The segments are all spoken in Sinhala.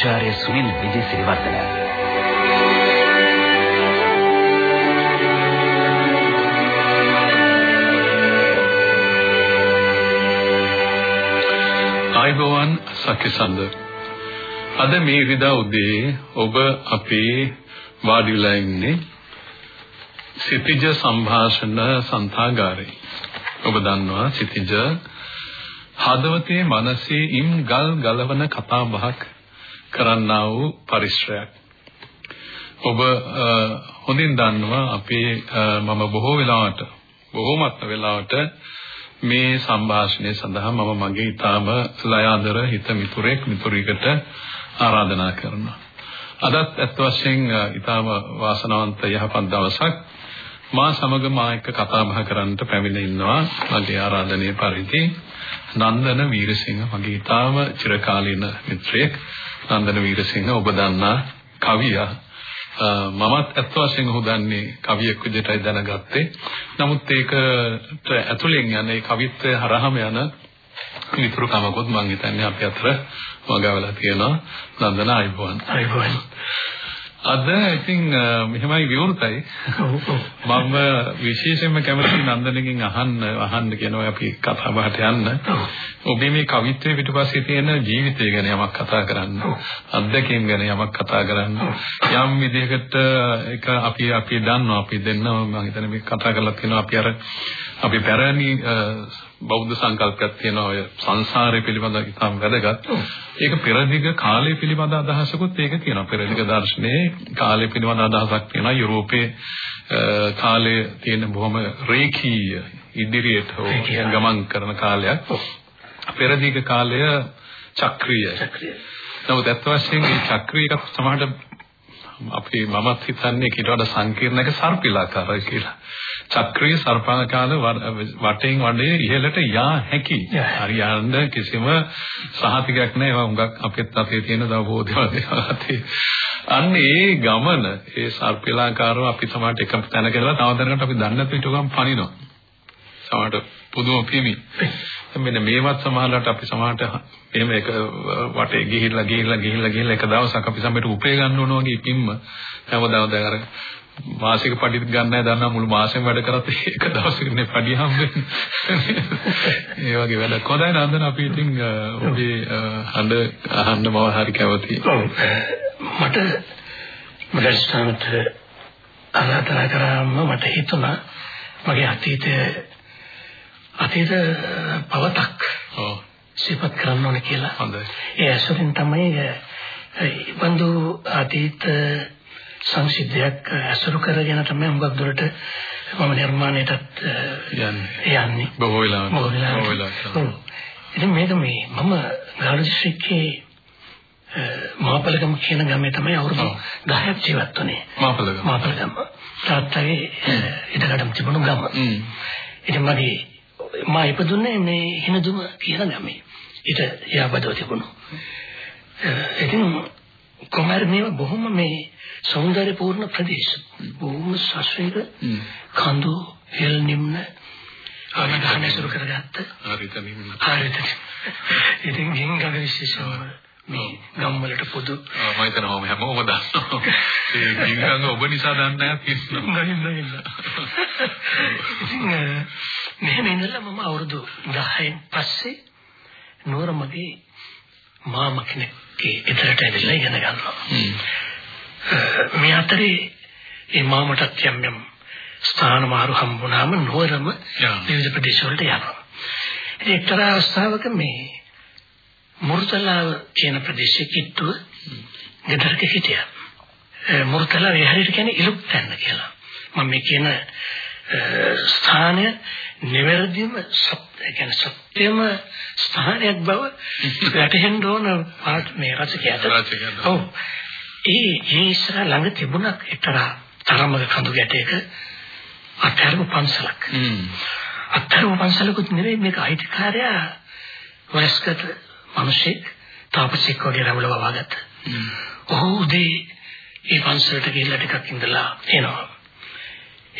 ආචාර්ය සුනිල් විජේසිරිවර්ධන ආයුබෝවන් සකිසන්ද අද මේ විදා උදේ ඔබ අපේ වාඩි වෙලා ඉන්නේ සිතිජ සංഭാෂණ සන්තාගාරේ. ඔබ දන්නවා සිතිජ හදවතේ මනසේ ඉම් ගල් ගලවන කතා බහක් කරන්නා වූ පරිශ්‍රයක් ඔබ හොඳින් දන්නවා අපේ මම බොහෝ වෙලාවට බොහෝමත්ම වෙලාවට මේ සංഭാෂණය සඳහා මම මගේ ඊටාම ලයාදර හිත මිතුරෙක් මිතුරියකට ආරාධනා කරනවා. අදත් අත් වශයෙන් ඊටාම වාසනාවන්ත යහපත් දවසක් මා සමග මා එක්ක කතා බහ කරන්නට පැමිණ ඉන්නවා මගේ ආරාධනීය පරිදි නන්දන වීරසිංහ මගේ ඊටාම චිරකාලීන මිත්‍රයෙක් නන්දන වීරසිංහ ඔබ දන්නා කවියා මමත් ඇත්ත වශයෙන්ම හොදන්නේ කවියෙක් විදිහටයි දැනගත්තේ. නමුත් ඒකට ඇතුලෙන් යන ඒ කවිත්වය හරහාම යන විතරුකමකොත් මම හිතන්නේ අපි අතර වගාවලා තියෙනවා. නන්දන අයිබෝන්. අයිබෝන්. අද ඉතින් මෙහෙමයි විවෘතයි. මම විශේෂයෙන්ම කැමති නන්දනකින් අහන්න අහන්න කියනවා අපි කතා බහට යන්න. ඔබේ මේ කවිත්වයේ පිටුපස්සේ තියෙන ජීවිතය ගැන යමක් කතා කරන්න. අත්දැකීම් ගැන යමක් කතා කරන්න. යම් විදිහකට ඒක අපි අපි දන්නවා අපි දෙන්නම මම හිතන්නේ මේ කතා කරලා තියෙනවා අපි අර අපි පැරණි බෞද්ධ සංකල්පයක් තියෙනවා ඔය සංසාරය පිළිබඳ ඉතාම වැදගත්. ඒක පෙරදිග කාලය පිළිබඳ අදහසකුත් ඒක තියෙනවා. පෙරදිග දර්ශනයේ කාලය පිළිබඳ අදහසක් තියෙනවා. යුරෝපයේ කාලයේ තියෙන බොහොම රේඛීය ඉදිරියට ගමන් කරන කාලයක්. පෙරදිග කාලය චක්‍රීයයි. නමුත් අත් වශයෙන් මේ චක්‍රීයක සමහරට අපි මමත් හිතන්නේ ඊට වඩා සංකීර්ණක සර්පිලාකාරයි කියලා. චක්‍රීය සර්පාකාර වටෙන් වඩේ ඉහළට යා හැකි. හරි යන්න කිසිම සහතිකයක් නැහැ. ඒවා හුඟක් අපෙත් අතේ තියෙන දවෝදේවදී. අන්න ඒ ගමන ඒ සර්පිලාකාරව අපි සමහරට එක තැනක ඉඳලා තව තැනකට අපි දන්නේ නැතුව ඊටගම් පනිනවා. සමහරට පුදුම පිමි. මෙන්න මේවත් සමහරකට අපි සමහරට එහෙම එක වටේ ගිහිල්ලා ගිහිල්ලා ගිහිල්ලා ගිහිල්ලා එක දවසක් අපි සමහරට උපේ ගන්න ඕන වගේ පිම්ම හැමදාම දැන් අර මාසික පඩි ගන්න නැහැ දන්නා මුළු මාසෙම වැඩ කරත් එක දවසකනේ පඩි හම්බෙන්නේ. ඒ වගේ වැඩක්. හොඳයි නන්දන අපි ඉතින් ඔබේ හඬ අහන්න මම හරි කැමතියි. මට මඩස්ථානට ආරාධනා කරාම මට හිතුණා මගේ අතීතයේ අතීත පවතක් ඔව් සිපත් කරන්න ඕනේ කියලා. හොඳයි. ඒ ඇසුරින් තමයි බඳු අතීත සංසිද්ධියක් ඇසුරු කරගෙන තමයි හුඟක් දුරට මම නිර්මාණයටත් යන්නේ. බොහෝ වෙලාවට. බොහෝ වෙලාවට. ඉතින් මේක මේ මම ගාල්ල දිස්ත්‍රික්කයේ මාපලගම කියන ගමේ තමයි අවුරුදු 10ක් ජීවත් වුණේ. මාපලගම. මාපලගම. තාත්තගේ ඉඩකඩම් තිබුණු ගම. ඉතින් මගේ මා ඉපදුන්නේ මේ හිනදුම කියන ගමේ. ඊට යාබදව තිබුණු. ඉතින් කොහමද මේවා බොහොම මේ సౌందర్యපූර්ණ ප්‍රදේශ? බොහොම සස්වේග කඳු හෙල් නිම්න ආනදාන සුරු කරගත්ත හරිත නිම්න. හරිත ඉතින් ගින්ගල විශේෂව මේ ගම් වලට පොදු. මම හිතනවා හැමෝම දන්නවා. ඒ ගින්ගංග ඔබ නිසා දන්නේ නැහැ ඉතින් මෙහෙම ඉඳලා මම අවුරුදු 10න් පස්සේ නෝර මගේ මාමා කෙනෙක්ගේ ඉදිරියට ඇවිල්ලා ඉගෙන ගන්නවා. මේ අතරේ ඒ මාමටත් යම් යම් ස්ථාන මාරු හම්බුනාම නෝරම විවිධ ප්‍රදේශ වලට යනවා. ඉතින් එක්තරා අවස්ථාවක මේ මුර්තලාව කියන ප්‍රදේශයේ කිට්ටුව ගෙදරක හිටියා. මුර්තලාව එහරිට කියන්නේ ඉලුක් තැන්න කියලා. මම මේ කියන ස්ථානය නිවැරදිම සත්‍ය කියන්නේ සත්‍යම ස්ථානයක් බව වැටහෙන්න ඕන පාට මේ රචකයාට. ඔව්. ඒ ඒ ඉස්සර ළඟ තිබුණා එක්තරා තරමක කඳු ගැටයක අත්හැරපු පන්සලක්. අත්හැරපු පන්සලකුත් නෙවෙයි මේක අයිතිකාරයා වයස්ගත මිනිසෙක් තාපසෙක් වගේ රැවුල වවාගත්ත. ඔහු උදේ ඒ පන්සලට ගිහිල්ලා ටිකක් ඉඳලා එනවා.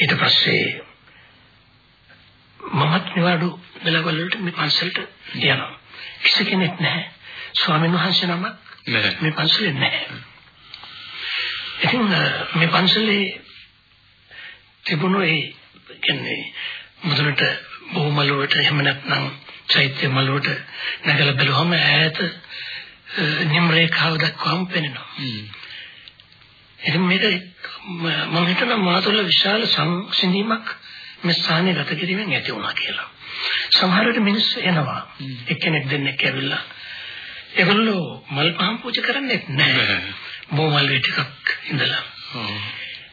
ඊට පස්සේ මමත් නිවාඩු වෙලාවල් වලට මේ පන්සලට යනවා. කිසි කෙනෙක් නැහැ. ස්වාමීන් වහන්සේ නමක් නැහැ. මේ පන්සලේ නැහැ. ඉතින් මේ පන්සලේ තිබුණු ඒ කියන්නේ මුදුනට බොහොම මළුවට එහෙම නැත්නම් චෛත්‍ය මළුවට නැගලා බැලුවම ඈත නිම් රේඛාව දක්වාම පෙනෙනවා. ඉතින් මේක මම හිතනවා මාතුල විශාල සංසිඳීමක් මේ ස්ථානයේ ගත කිරීමෙන් ඇති වුණා කියලා. සමහර විට මිනිස්සු එනවා. එක්කෙනෙක් දෙන්නෙක් ඇවිල්ලා ඒගොල්ලෝ මල් පහන් පූජා කරන්නේ නැහැ. බොමල් ටිකක් ඉඳලා.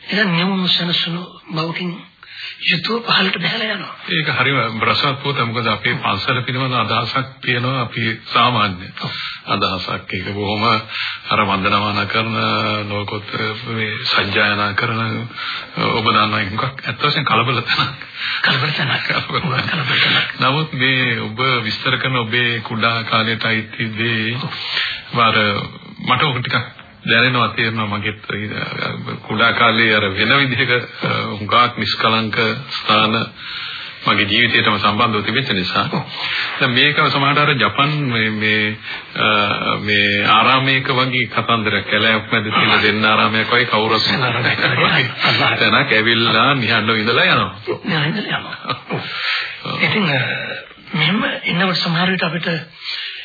එහෙනම් නියම සනසුණු බවකින් යුතුව පහළට බහලා යනවා. ඒක හරිම ප්‍රසවත් පොත මොකද අපේ පන්සල පිළිබඳ අදහසක් තියෙනවා. අපි සාමාන්‍ය අදහසක්. ඒක බොහොම අර වන්දනමාන කරන ලෝකොත් මේ සජ්ජායනා කරන ඔබ දන්නා එකක් ඇත්ත වශයෙන් කලබල තැනක්. කලබල තැනක්. නමුත් මේ ඔබ විස්තර කරන ඔබේ කුඩා කාලයට අයිති දේ වර මට ඔක ටිකක් දැනෙනවා තේරෙනවා මගෙත් කුඩා කාලේ අර වෙන විදිහක හුඟක් නිෂ්කලංක ස්ථාන මගේ ජීවිතයටම සම්බන්ධව තිබෙච්ච නිසා. දැන් මේක සමහරට අර ජපන් මේ මේ මේ ආරාමයක වගේ කතන්දරයක් කැලෑවක් මැද තියෙන දෙන්න ආරාමයක් වගේ කවුරුත් තැනක් ඇවිල්ලා නිහඬව ඉඳලා යනවා. නිහඬව යනවා. ඉතින් මෙහෙම ඉන්නකොට සමහර විට අපිට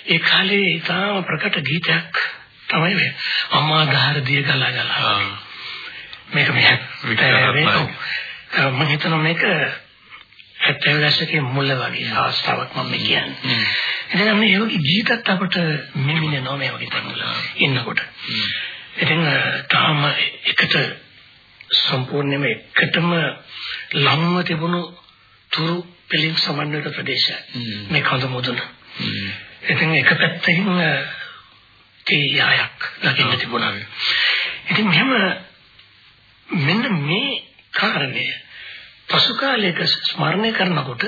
ඒ කාලේ ඉතාම ප්‍රකට ගීතයක් තමයි මේ. අම්මා ධාර දිය ගලා ගලා. මේක මේ මම හිතනවා මේක හැත්තෑ දශකයේ මුල වගේ අවස්ථාවක් මම කියන්නේ. ඉතින් මේ යෝගී ජීවිතත් අපට මෙමිනෙනවා මේ වගේ තැන්වල ඉන්නකොට. ඉතින් තාම එකට සම්පූර්ණයෙන්ම එකටම ලම්ව තිබුණු තුරු පිළිම් සමන්විත ප්‍රදේශය මේ කඳ මුදුන. ඉතින් එක පැත්තකින් තේයායක් දකින්න තිබුණා. ඉතින් මෙහෙම මෙන්න මේ කාරණය පසු කාලයක ස්මරණය කරනකොට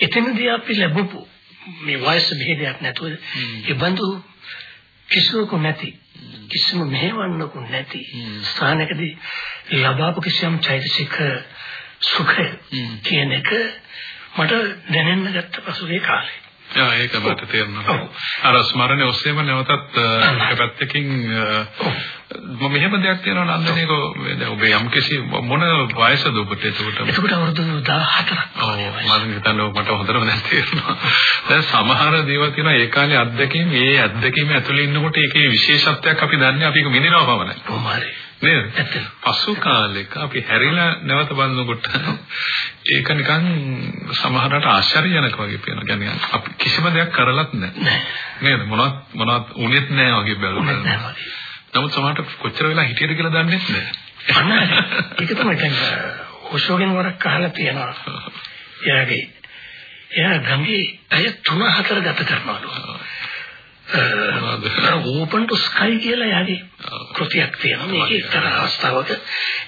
එතනදී අපි ලැබපු මේ වයස බෙහෙදයක් නැතුව ඒ බඳු කිසිවකු නැති කිසිම මෙහෙවන්නකු නැති ස්ථානකදී ලබාපු කිසියම් චෛතසික සුඛය කියන එක මට දැනෙන්න ගත්ත පසුගිය කාලේ ආ ඒක මට තේරෙනවා. අර ස්මරණය ඔස්සේම නැවතත් එක පැත්තකින් මම මෙහෙම දෙයක් තියෙනවා නන්දනේක දැන් ඔබ යම් කිසි මොන වයසද ඔබට එතකොට? එතකොට අවුරුදු 14ක්. ඔව් මම හිතන්නේ ඔබට හොඳටම දැන් තේරෙනවා. දැන් සමහර දේවල් තියෙනවා ඒ කාලේ අත්දැකීම් ඒ අත්දැකීම් ඇතුළේ ඉන්නකොට ඒකේ විශේෂත්වයක් අපි දන්නේ අපි ඒක මිනිනවා පමණයි. කොහොමද? නේද? පසු කාලෙක අපි හැරිලා නැවත බලනකොට ඒක නිකන් සමහරකට ආශ්චර්යජනක වගේ පේනවා. කියන්නේ අපි කිසිම දෙයක් කරලත් නැහැ. නේද? මොනවත් මොනවත් උනේත් නැහැ වගේ බලනවා. නමුත් සමහරට කොච්චර වෙලා හිටියද කියලා දන්නේ නැහැ. ඒක තමයි දැන් ඔෂෝගෙන් වරක් අහලා තියෙනවා. එයාගේ එයා ගඟේ අය 3 4 ගත කරනවලු. ඕපන් ටු ස්කයි කියලා යාගේ කෘතියක් තියෙනවා. මේක එක්තරා අවස්ථාවක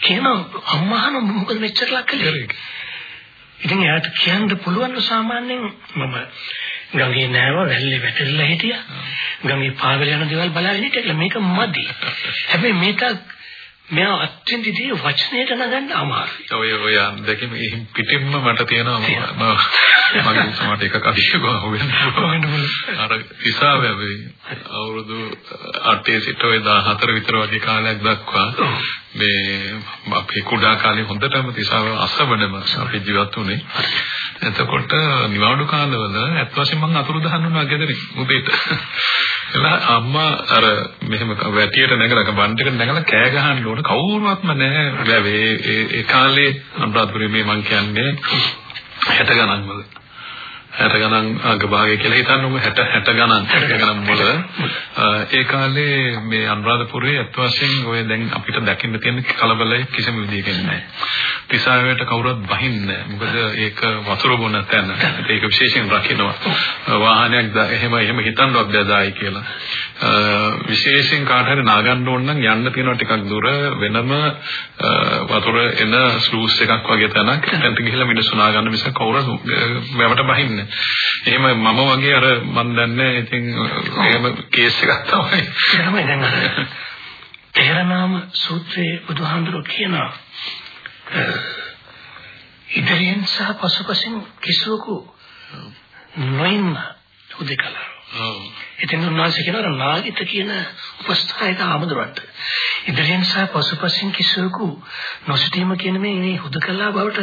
කියන අම්මාහන මොකද මෙච්චර ලක්කලේ. ඉතින් එයාට කියන්න පුළුවන් සාමාන්‍යයෙන් මම ගඟේ නෑව වැල්ලේ වැටෙලා හිටියා. ගඟේ පාවෙල යන දේවල් බලාගෙන හිටියා. මේක මදි. හැබැයි මේක මෙයා අත්‍යන්තදී වචනයට නගන්න අමාරුයි. ඔය ඔය දෙකම පිටින්ම මට තියෙනවා මගේ සමහරට එකක් අධිකව වෙන්න අර ඉසාවේ අපි අවුරුදු 8 සිට ඔය 14 විතර වගේ කාලයක් දක්වා මේ අපේ කුඩා කාලේ හොඳටම තිසාව අසවනම අපි ජීවත් වුණේ. එතකොට නිවාඩු කාලවල ඇත්ත වශයෙන්ම මම අතුරු දහන්න උනා ගෙදරින් උදේට. එලා අම්මා අර මෙහෙම වැටියට නැගලා බන්ටකට නැගලා කෑ ගහන්න ඕන කවුරුවත්ම නැහැ. ඒ කාලේ අනුරාධපුරේ මේ මං කියන්නේ 60 ගණන් වල 60 ගණන් අගභාගය කියලා හිතන්නකො 60 60 ගණන් 60 ගණන් වල ඒ කාලේ මේ අනුරාධපුරයේ අත් වශයෙන් ඔය දැන් අපිට දකින්න තියෙන කලබලය කිසිම විදිහකින් නැහැ. තිසාවේට කවුරුත් බහින්නේ මොකද ඒක වතුර බොන තැන. ඒක විශේෂයෙන් රකින්නවා. වාහනයක් එහෙම එහෙම හිතන්නවත් බැදායි කියලා. විශේෂයෙන් කාට හරි නාගන්න ඕන නම් යන්න තියෙනවා ටිකක් දුර වෙනම වතුර එන ස්ලූස් එකක් වගේ තැනක්. එතනට ගිහිල්ලා මිනිස්සු නාගන්න මිස කවුරුත් වැවට බහින්නේ. එහෙම මම වගේ අර මන් දන්නේ ඉතින් එහෙම කේස් එකක් තමයි. තමයි දැන් අර තේරනාම සූත්‍රයේ බුදුහාඳුරෝ කියනවා ඉදිරියෙන් සහ පසුපසින් කිසිවකු නොඉන්න උදේකලා. ඔව්. ඉතින් උන්වහන්සේ කියනවා නාගිත කියන උපස්ථායක ආමඳුරට ඉදිරියෙන් සහ පසුපසින් කිසිවකු නොසිටීම කියන මේ මේ හුදකලා බවට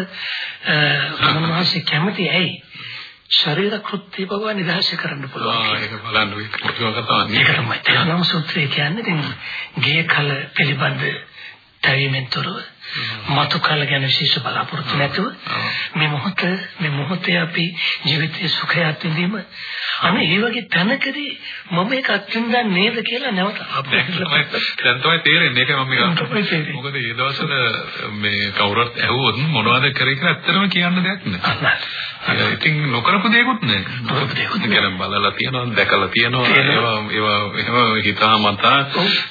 උන්වහන්සේ කැමති ඇයි? ශරීර කෘත්‍ය බව නිදහස කරන්න පුළුවන්. ආ ඒක බලන්න ඒක කතාවක්. ඒක තමයි. තේරනාම සූත්‍රය කියන්නේ ඉතින් ගේ කල පිළිබඳ තැවීමෙන්තරව මතු කල ගැන විශේෂ බලාපොරොත්තු නැතුව මේ මොහොත මේ මොහොතේ අපි ජීවිතයේ සුඛයත් විඳීම. අනේ ඒ වගේ තැනකදී මම ඒක අත්විඳන් නේද කියලා නැවත දැන් තමයි තේරෙන්නේ. ඒක මම මොකද ඒ දවස්වල මේ කවුරුත් ඇහුවොත් මොනවද කරේ කියලා ඇත්තටම කියන්න දෙයක් නෑ. ඉතින් නොකරපු දෙයක්වත් නෑ. නොකරපු දෙයක්වත් නෑ. බලලා තියනවා දැකලා තියනවා. ඒවා ඒවා එහෙම හිතාමතා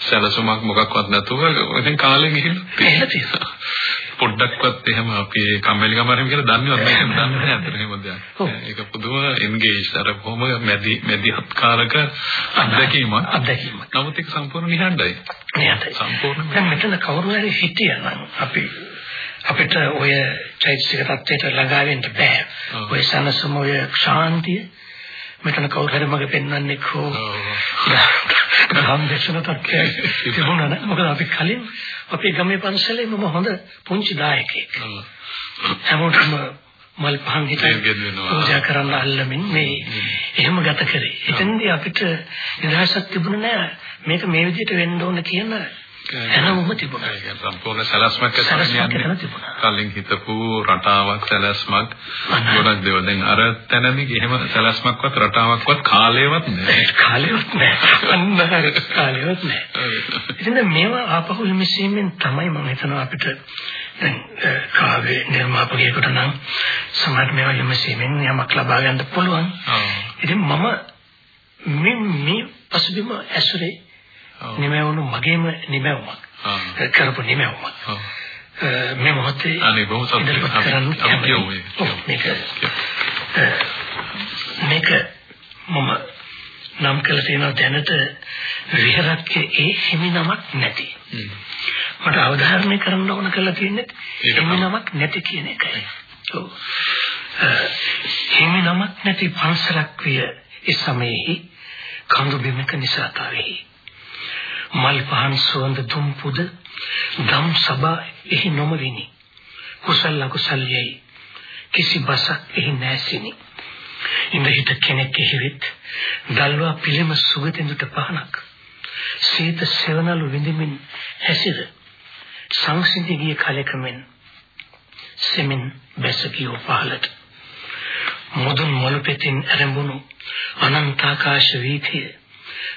සැලසුමක් මොකක්වත් නැතුව ඉතින් කාලෙ ගිහින් පොඩ්ඩක්වත් එහෙම අපි කම්මැලිකම ආරම්භ කියලා දන්නේවත් නැහැ දන්නේ නැහැ අතට එහෙම දෙයක්. ඒක පුදුම එන්ගේජ් අර කොහොම මැදි මැදිහත් කාලක අත්දැකීමක්. අත්දැකීමක්. නමුත් ඒක සම්පූර්ණ නිහඬයි. නිහඬයි. සම්පූර්ණ. දැන් මෙතන කවුරු හරි හිටියනම් අපි අපිට ඔය චෛතසික தත්ත්වයට ළඟා වෙන්න බෑ. ඔය සනසම ඔය ශාන්තිය මෙතන කවුරු හරි මගේ පෙන්වන්නේ කෝ ගම් දේශන තත්ත්වයක් තිබුණා නේද? මොකද අපි කලින් අපේ ගමේ පන්සලේ මම හොඳ පුංචි දායකයෙක්. හැමෝටම මල් පහන් හිතේ පූජා කරන්න අල්ලමින් මේ එහෙම ගත කරේ. එතෙන්දී අපිට නිදහසක් තිබුණේ නැහැ. මේක මේ විදිහට වෙන්න ඕන කියන එනමුම තිබුණා. ඒක සම්පූර්ණ සැලැස්මක් ඇතිවෙන්නේ. කලින් හිතපු රටාවක් සැලැස්මක් ගොඩක් දේවල් දැන් අර තැනදී එහෙම සැලැස්මක්වත් රටාවක්වත් කාලයවත් නැහැ. කාලයවත් නැහැ. අන්න කාලයවත් නැහැ. ඉතින් මේවා ආපහු හිමිසීමෙන් තමයි මම හිතනවා අපිට දැන් කාව්‍ය නිර්මාපකයෙකුට නම් සමහර මේවා හිමිසීමෙන් යමක් ලබා ගන්න පුළුවන්. ඉතින් මම මේ මේ පසුබිම ඇසුරේ නිමැවුණු මගේම නිමැවුමක්. කරපු නිමැවුමක්. මේ මොහොතේ අනේ බොහොම සතුටුයි. මේක. මේක මම නම් කළ තියෙනවා දැනට විහෙරක්කේ ඒ හිමි නමක් නැති. මට අවධාරණය කරන්න ඕන කරලා තියෙන්නේ හිමි නමක් නැති කියන එකයි. ඔව්. හිමි නමක් නැති පන්සලක් විය ඒ සමයේ කඳු බිමක නිසාතාවෙහි මල් පහන් සුවඳ දුම් පුද ධම් සබා එහි නොමවිනි. කුසල කුසල යයි. කිසි බසක් එහි නැසිනි. ඉඳ හිට කෙනෙක් එහිවිත් දල්වා පිළිම සුගතිඳුට පහනක්. සීත සෙවණලු විඳිමින් හැසිර සංසිඳී ගිය කලකමෙන් සෙමින් බැස ගිය පහලට මුදුන් මොළු පෙතින් ඇරඹුණු අනන්ත ආකාශ වීථිය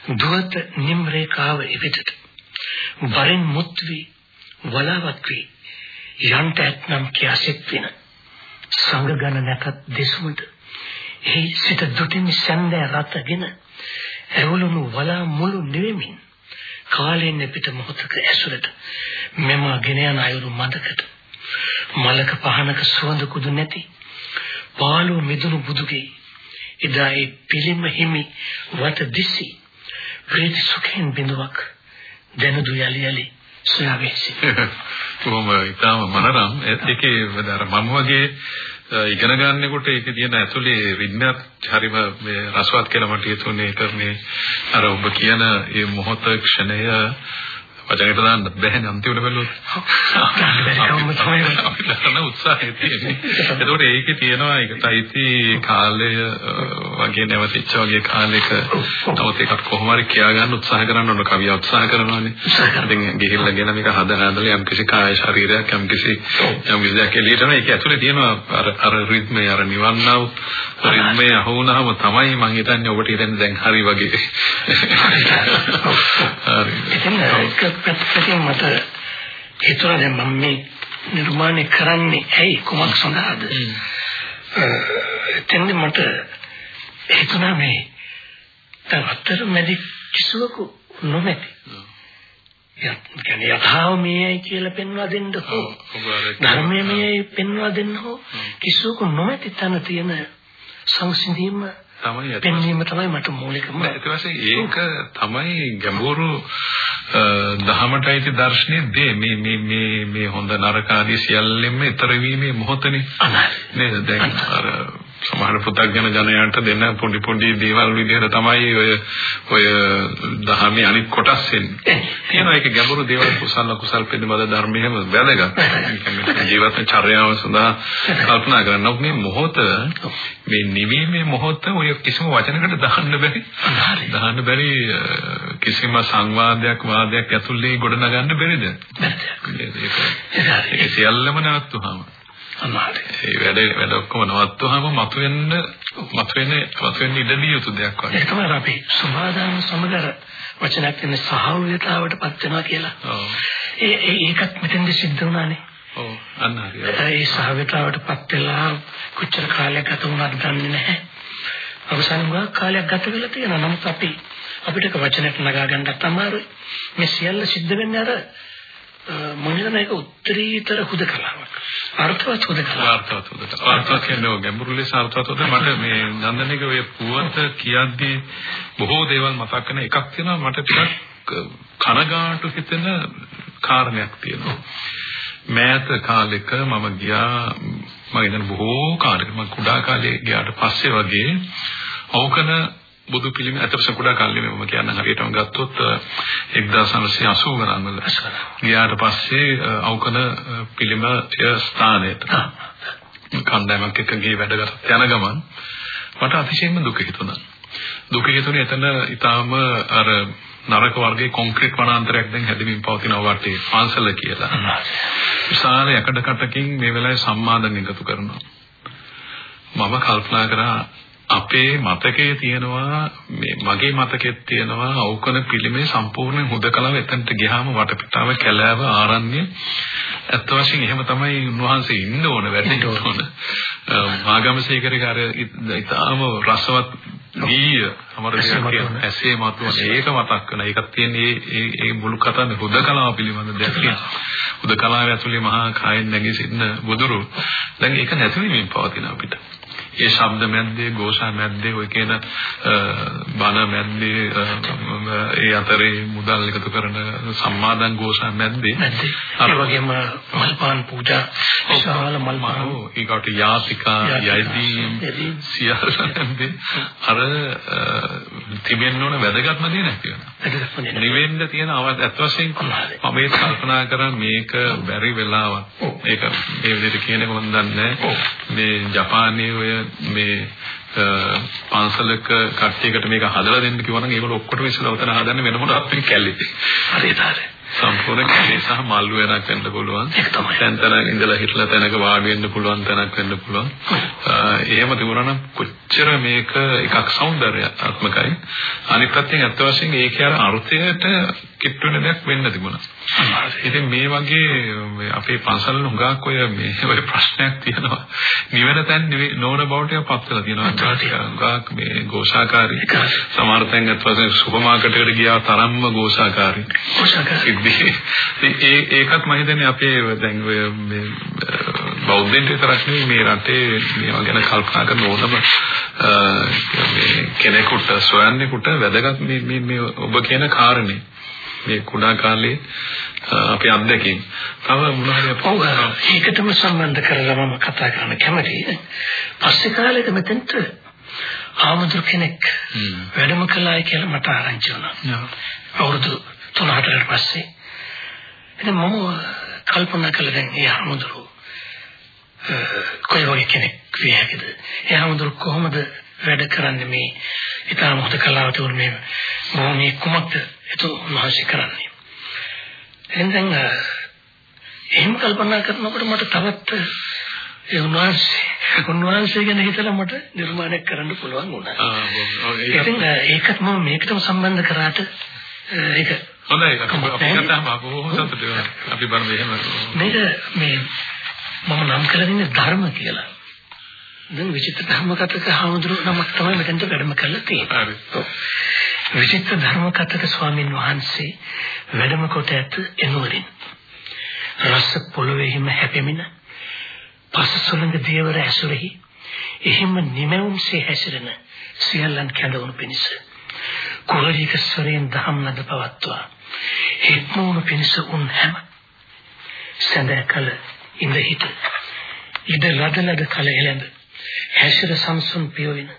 දුවත නිම්රේකාව ඉවිතට වරෙන් මුත් වී වලාවත් වී යන්ට ඇත්නම් කියාසෙත් වෙන. සංගගන නැතත් දෙසුමට. එහි සිට දුටින් සැන්දෑ රතගෙන ඇවුලුණු වලා මුළු නෙවෙමින් කාලයෙන් පිට මොහොතක ඇසුරට මෙම ගෙන යන අයුරු මදකට මලක පහනක සුවඳ කුදු නැති පාළු මිදුණු බුදුගේ එදා ඒ පිළිම හිමි වත දිසී ප්‍රීති සුඛෙන් බිඳුවක්. දැනුදු යලි යලි සොයාවෙසි. කොහොම ඊටම මනරම්. ඒකේ අර මම වගේ ඉගෙන ගන්නකොට ඒකේ තියෙන ඇතුලේ විඥාත් හරිම මේ රසවත් කියලා මට හිතුනේ. ඒක මේ අර ඔබ කියන මේ මොහොත ක්ෂණය වචනයට දාන්න බැහැ අන්තිමට බැලුවොත්. අපිට කරන උත්සාහය තියෙන්නේ. ඒකෝට ඒකේ තියෙනවා ඒකට අයිති කාලය වගේ නැවතිච්ච වගේ කාලයක. නමුත් ඒකට කොහොම හරි කියා ගන්න උත්සාහ කරන්න ඕන. කවිය උත්සාහ කරනවානේ. ඉතින් ගිහිල්ලා ගෙන මේක හදන හදලා යම් කිසි කාය ශරීරයක් යම් කිසි යම් කිසි දෙයක් එළියටම ඒක ඇතුලේ තියෙනවා අර අර රිද්මේ අර නිවන්නව රිද්මේ අහුනහම තමයි මම හිතන්නේ ඔබට හිතන්නේ දැන් හරි වගේ. හරි. පැත්තකින් මට හිතුණා දැන් මම මේ නිර්මාණය කරන්නේ ඇයි? කුමක් සඳහාද? එතෙන්ද මට හිතුණා මේ දැන් අතර මැදි කිසිවකු නොමැති. කියන්නේ යථාව මේයි කියලා පෙන්වා දෙන්න හෝ ධර්මයේ මේයි පෙන්වා දෙන්න හෝ කිසිවකු නොමැති තැන තියෙන සංසිඳීම තමයි පෙන්වීම තමයි මට මූලිකම. ඊට පස්සේ ඒක තමයි ගැඹුරු දහමට අයිති දර්ශනේ දේ. මේ මේ මේ මේ හොඳ නරක ආදී සියල්ලෙම ඊතර වීමේ මොහොතනේ. නේද? දැන් අර සමහර පුතග්ජන ජනයන්ට දෙන්න පොඩි පොඩි දේවල් විදිහට තමයි ඔය ඔය දහමේ අනිත් කොටස් එන්නේ. කියනවා ඒක ගැඹුරු දේවල් කුසල කුසල් පිළිබඳ ධර්මයේම වැදගත්. ජීවිත චර්යාව සඳහා කල්පනා කරනවා මේ මොහොත මේ නිවීමේ මොහොත ඔය කිසිම වචනකට දාන්න බැරි. දාන්න බැරි කිසිම සංවාදයක් වාදයක් ඇතුළේ ගොඩනගන්න බැරිද? ඒක සියල්ලම නවත්තුවාම. අමාරුයි. ඒ වැඩ වැඩ ඔක්කොම නවත්වුවාම මතුවෙන්න මතුවෙන්න මතුවෙන්න ඉඩ දිය යුතු දෙයක් වගේ. ඒක තමයි අපි සමාදාන සමගර වචනයක් කියන සහව්‍යතාවටපත් වෙනවා කියලා. ඔව්. ඒ ඒකත් මෙතෙන්ද සිද්ධ වුණානේ. ඔව් අන්න හරියට. ඒ සහව්‍යතාවටපත් වෙලා කොච්චර කාලයක් ගත වුණාද දන්නේ නැහැ. අවසන් වුණා කාලයක් ගත වෙලා තියෙනවා. නමුත් අපි අපිට වචනයක් නගා ගන්නත් අමාරුයි. මේ සියල්ල සිද්ධ වෙන්නේ අර මම හිතන එක උත්තරීතර හුදකලාවක්. අර්ථවත් හුදකලාවක්. අර්ථවත් හුදකලාවක්. අර්ථවත් කියන්නේ ගැඹුරු ලෙස අර්ථවත් හුදක මට මේ නන්දනේක ඔය පුවත කියද්දී බොහෝ දේවල් මතක් වෙන එකක් තියෙනවා මට ටිකක් කනගාටු හිතෙන කාරණයක් තියෙනවා. මෑත කාලෙක මම ගියා මම ඉතින් බොහෝ කාලෙක මම කුඩා කාලේ ගියාට පස්සේ වගේ අවකන බුදු පිළිම අතපස කුඩා කාලේ මම කියන්න හරියටම ගත්තොත් 1980 ගණන් වල ගියාට පස්සේ අවකන පිළිම ස්ථානයට කණ්ඩායමක් එක්ක ගියේ වැඩකට යන ගමන් මට අතිශයින්ම දුක හිතුණා. දුක හිතුනේ එතන ඊටාම අර නරක වර්ගයේ කොන්ක්‍රීට් වනාන්තරයක් දැන් හැදෙමින් පවතින වටේ පන්සල කියලා. විශාල යකඩ කටකින් මේ වෙලාවේ සම්මාදන් එකතු කරනවා. මම කල්පනා කරා අපේ මතකයේ තියෙනවා මේ මගේ මතකෙත් තියෙනවා අවකන පිළිමේ සම්පූර්ණ හුදකලාව එතනට ගියාම වටපිටාව කැලෑව ආරණ්‍ය. ඇත්ත වශයෙන් එහෙම තමයි උන්වහන්සේ ඉන්න ඕන වැඩිට ඕන. මාගමසේකරේ අර ඊටාම රසවත් ගීය අමර දෙයක් ඇසේ මතුවන. ඒක මතක් වෙන එකක් තියෙන්නේ ඒ ඒ මුළු කතාවේ හුදකලාව පිළිබඳ දෙයක් හුදකලාව. ඇතුලේ මහා කායෙන් නැගී සිටින බුදුරු. දැන් ඒක නැති වෙමින් පවතින අපිට ඒ ශබ්ද මැද්දේ, ഘോഷා මැද්දේ, ඔය කියන බණ මැද්දේ ඒ අතරේ මුදල් එකතු කරන සම්මාදන් ഘോഷා මැද්දේ ඒ වගේම මල්පාන් පූජා විශාල මල්පාන් ඒකට යාතිකා යයිදී සියල්ලන්නේ අර තිබෙන්න ඕන වැදගත්ම දේ නැති වෙනවා. නිවෙන්න තියෙන අත් වශයෙන් මම මේ කල්පනා කරා මේක බැරි වෙලාවක්. ඒක මේ විදිහට කියන එක මම දන්නේ මේ ජපානයේ ඔය මේ පන්සලක කට්ටියකට මේක හදලා දෙන්න කිව්වනම් ඒගොල්ලෝ ඔක්කොටම ඉස්සලා උතන හදන්න වෙන මොනවත් මේ කැල්ලේ. හරි තාරේ. සම්පූර්ණ කැලේ සහ මල්ලු වෙනක් වෙන්න පුළුවන්. දැන් තනක ඉඳලා හිටලා තැනක වාඩි වෙන්න පුළුවන් තැනක් වෙන්න පුළුවන්. එහෙම තිබුණා නම් කොච්චර මේක එකක් సౌందర్యාත්මකයි. අනිත් පැත්තෙන් අත්වශයෙන් ඒකේ අර අර්ථයට කිට් වෙන දෙයක් වෙන්න තිබුණා. ඉතින් මේ වගේ අපේ පන්සල් හුඟක් ඔය මේ වගේ ප්‍රශ්නයක් තියෙනවා. නිවන තැන් නෝන බවට පත් වෙලා තියෙනවා. හුඟක් මේ ഘോഷාකාරී සමහර තැන් අත්වසෙන් සුපර් මාකට් එකට ගියා තරම්ම ഘോഷාකාරී. ഘോഷාකාරී. ඒ ඒකත් මම හිතන්නේ අපේ දැන් ඔය මේ බෞද්ධින් විතරක් නෙවෙයි මේ රටේ මේවා ගැන කල්පනා කරන ඕනම මේ කෙනෙකුට සොයන්නෙකුට වැදගත් මේ මේ ඔබ කියන කාරණේ මේ කුඩා කාලේ අපේ අත්දැකීම්. තව මොන හරි ඔව් ඒකටම සම්බන්ධ කරලා මම කතා කරන්න කැමතියි. පස්සේ කාලෙක මෙතෙන්ට ආමතුරු කෙනෙක් වැඩම කළායි කියලා මට ආරංචි වුණා. අවුරුදු 3-4කට පස්සේ. ඉතින් මම කල්පනා කළා දැන් ඒ ආමතුරු කොයි වගේ කෙනෙක් විය හැකිද? ඒ ආමතුරු කොහොමද වැඩ කරන්නේ මේ ඊටම මොහොත කලාව තුන මේ මොහොමේ කුමක්ද ඒක උන්වහන්සේ කරන්නේ. එහෙනම් එහෙම කල්පනා කරනකොට මට තවත් ඒ උන්වහන්සේ උන්වහන්සේ ගැන හිතලා මට නිර්මාණයක් කරන්න පුළුවන් වුණා. ඉතින් ඒකත් මම මේකටම සම්බන්ධ කරාට ඒක හොඳයි අපි ගත්තාම බොහොම සතුටු වෙනවා. අපි බලමු එහෙම. මේක මේ මම නම් කරලා ඉන්නේ ධර්ම කියලා. දැන් විචිත්‍ර ධර්ම කතක හාමුදුරු නමක් තමයි මෙතනට වැඩම කරලා තියෙන්නේ. හරි. විචිත්‍ර ධර්ම කතක ස්වාමින් වහන්සේ වැඩම කොට ඇත එනුවරින්. රස පොළොවේහිම හැපෙමින පස සුළඟ දේවර ඇසුරෙහි එහෙම නිමවුන්සේ හැසිරෙන සියල්ලන් කැඳවුණු පිණිස කුලරික ස්වරයෙන් දහම් නද පවත්වා හික්මවුණු පිණිස උන් හැම සඳකල ඉඳ හිට ඉද ලදලද කල එළඹ හැසිර සම්සුන් පියවෙන.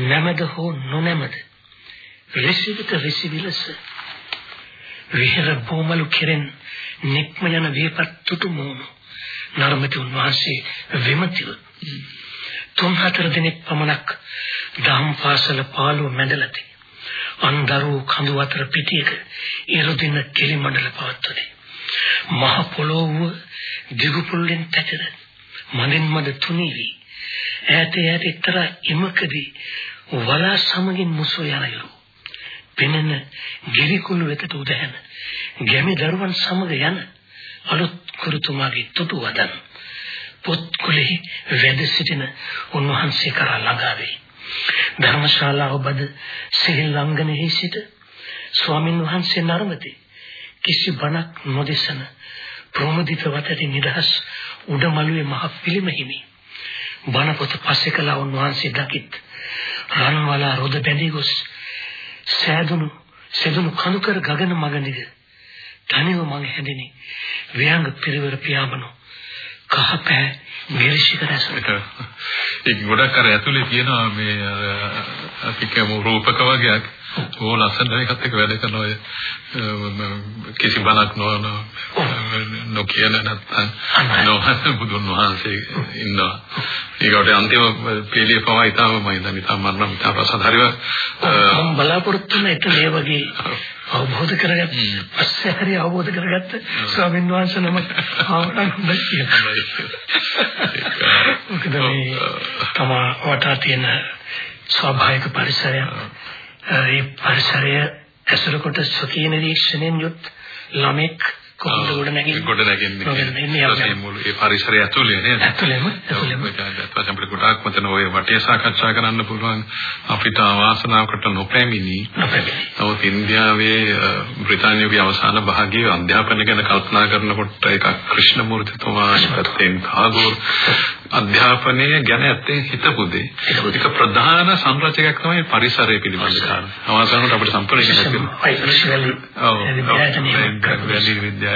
නැමද හෝ නොනැමද. රිසිවිත රිසිවිලස. විහෙර බොමලු කෙරෙන් නික්ම යන වේපත් තුතු මූණු. නර්මති උන්වහන්සේ විමතිව. තුන් හතර දිනක් පමණක් දහම් පාසල පාළුව මැදලති අන්දරු කඳු අතර පිටියක ඉරුදින කෙලි මණ්ඩල පවත්වති. මහ පොළොව දිගු පුල්ලෙන් තැතෙන මනින් මද තුනීවි. ඈත ඈත එක්තරා ඉමකදී වලා සමගින් මුසු යනයරු පෙනෙන ගිරිකුළු වෙතට උදැහැන. ගැමි දරුවන් සමග යන අලුත් කුරුතුමාගේ තුතු වදන්. පොත් කුලෙහි වැද සිටින උන්වහන්සේ කරා ළඟා වේ ධර්මශාලාව බද සිහිල් ළංගනෙහි සිට ස්වාමින් වහන්සේ නරඹති. කිසි බණක් නොදෙසන ප්‍රමුදිත වතේ නිදහස් උඩමළුවේ මහ පිළිම හිමි බණ පොත පස්සේ කළා උන්වහන්සේ දකිත්. රන්වලා රොද බැඳී ගොස් සෑදුණු සෙදුණු කණුකර ගගන මගනිද? තනිව මං හැදෙනි ව්‍යංග පිරිවර පියාඹනු. කහපෑ ගිරිශික රසට ඒක ගොඩක් අර ඇතුලේ තියෙනවා මේ අපි කියමු රූපක වගේක්. ඕ ලස්සන එකත් එක්ක වැඩ කරන ඔය කිසි බණක් නොවන නොකියන නැත්තම් නොහස බුදුන් වහන්සේ ඉන්නවා. ඒකට අන්තිම පිළිය පවා ඊටම මම හිතන්නේ ඊටම මරණ ඊටම ප්‍රසාදරිව බලාපොරොත්තු එක මේ වගේ අවබෝධ කරගත්ත පස්සේ හරි අවබෝධ කරගත්ත ස්වාමීන් වහන්සේ නම ආවටන් හොඳයි. මොකද මේ තමා වටා තියෙන ස්වාභාවික පරිසරය. ඒ පරිසරය ඇසුර කොට ස්වකීය නිරීක්ෂණයෙන් යුත් ළමෙක් කොහොමද ගොඩ නැගෙන්නේ? ගොඩ නැගෙන්නේ. ඒ ඒ පරිසරය ඇතුලේ නේද? ඇතුලේම ඇතුලේම. අපිට ගොඩාක් මතන ඔය වටේ සාකච්ඡා කරන්න පුළුවන්. අපිට අවාසනාවකට නොපැමිණි. නමුත් ඉන්දියාවේ බ්‍රිතාන්‍යයේ අවසාන භාගයේ අධ්‍යාපනය ගැන කල්පනා කරනකොට ඒක ක්‍රිෂ්ණමූර්තිතුමා පැත්තෙන් තාගෝර් අධ්‍යාපනය ගැන ඇත්තෙන් හිතපු දේ. ඒක ප්‍රධාන සංරචකයක් තමයි පරිසරය පිළිබඳ කාරණා. අවසානට අපිට සම්පූර්ණ ඉගෙන ගන්න. ඔව්. විද්‍යායතනයේ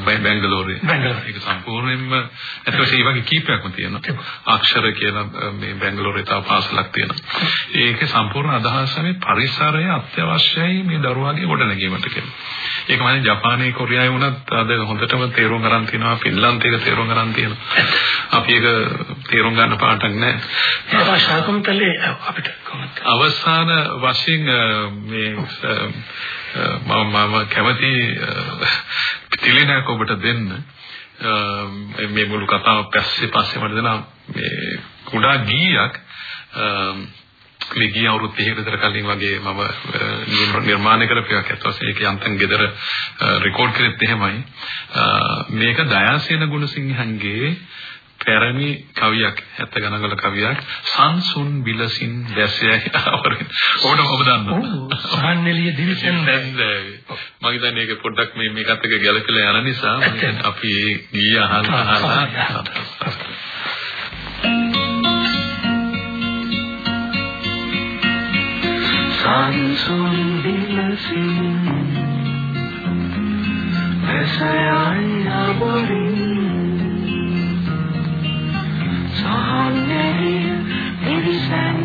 මේ බැංගලෝරේ. ඒක සම්පූර්ණයෙන්ම ඇත්තට ඒ වගේ කීපයක්ම තියෙනවා. අක්ෂර කියලා මේ බැංගලෝරේ තව පාසලක් තියෙනවා. ඒකේ සම්පූර්ණ අදහස මේ පරිසරය අත්‍යවශ්‍යයි මේ දරුවාගේ ගොඩනැගීමට කියලා. ඒක මම ජපානයේ කොරියාවේ වුණත් අද හොඳටම තේරුම් ගන්න තියෙනවා ෆින්ලන්තයේ තේරුම් ගන්න තියෙනවා. අපි ඒක තේරුම් ගන්න පාටක් නැහැ. ඒ භාෂාවකමතලේ අපිට කොහොමද අවසාන වශයෙන් මේ මම මම කැමති පිළිනයක් ඔබට දෙන්න. මේ මුළු කතාව පස්සේ පස්සේ මට දෙනවා. මේ කුඩා ගීයක් මේ ගිය අවුරුදු 30 කට කලින් වගේ මම නිර්මාණය කරපු එකක්. ඇත්ත වශයෙන්ම ඒක යන්තම් ගෙදර රෙකෝඩ් කරෙත් එහෙමයි. මේක දයාසේන ගුණසිංහන්ගේ පැරණි කවියක් 70 ගණන් වල කවියක් සංසුන් විලසින් දැසයයි අවරින් ඕන ඔබ දන්නවා සහන්නෙලිය දිවිසෙන් මම හිතන්නේ ඒක පොඩ්ඩක් මේ මේකත් එක්ක ගැලපෙලා යන නිසා අපි ගිය අහලා අහලා සංසුන් විලසින් දැසයයි Mahalle, Perişan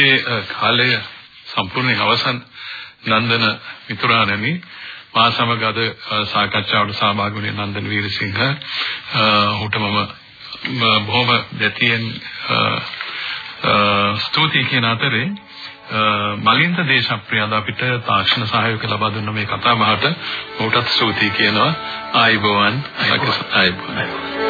අපේ කාලය සම්පූර්ණයෙන් අවසන්. නන්දන මිතුරාණනි මා සමග අද සාකච්ඡාවට සහභාගී වුණේ නන්දන වීරසිංහ. ඔහුට මම බොහොම දැතියෙන් ස්තුතියි කියන අතරේ මලින්ද දේශප්‍රියද අපිට තාක්ෂණ සහයෝගය ලබා දුන්න මේ කතා බහට ඔහුටත් ස්තුතියි කියනවා. ආයිබෝවන්. ආයිබෝවන්